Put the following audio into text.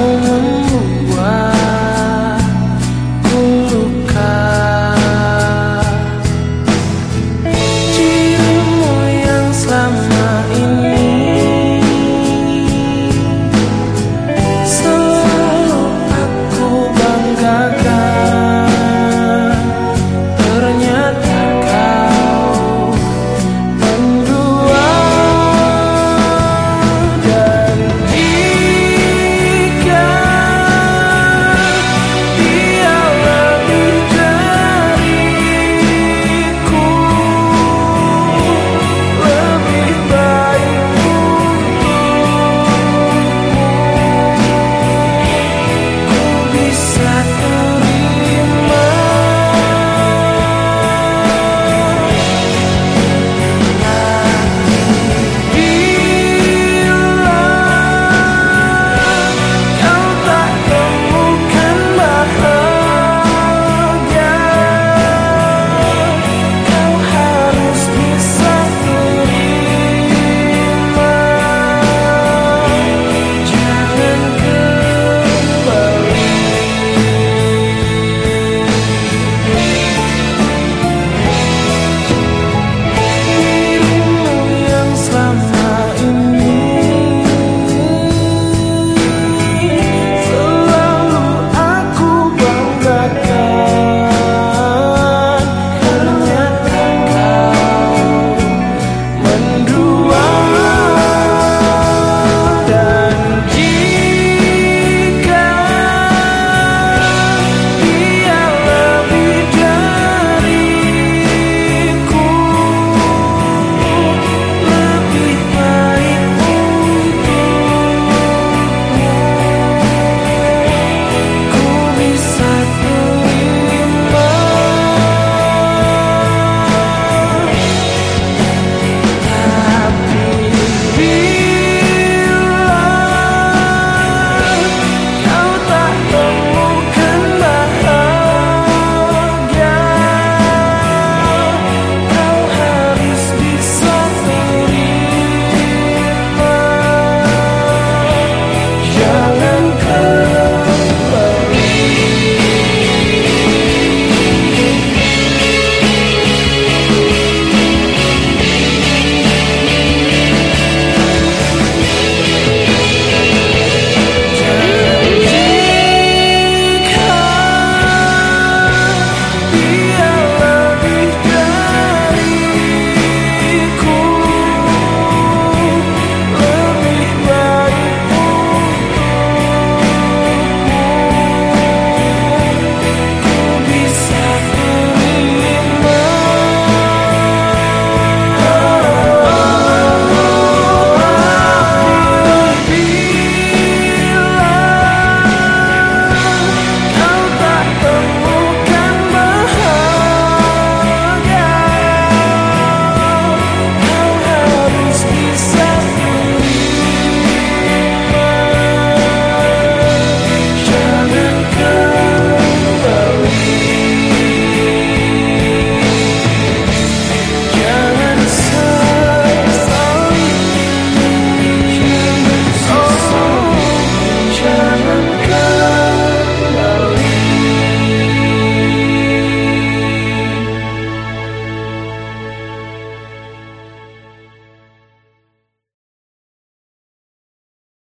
Oh.